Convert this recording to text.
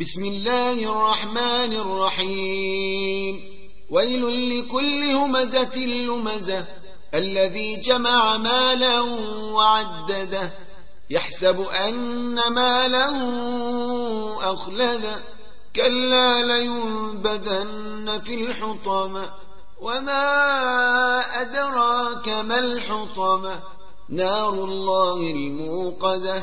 بسم الله الرحمن الرحيم. ويل لكل همزة لمزة. الذي جمع مالا وعدده. يحسب أن ماله أخلده. كلا لينبذن في الحطمة. وما أدراك ما الحطمة. نار الله الموقدة.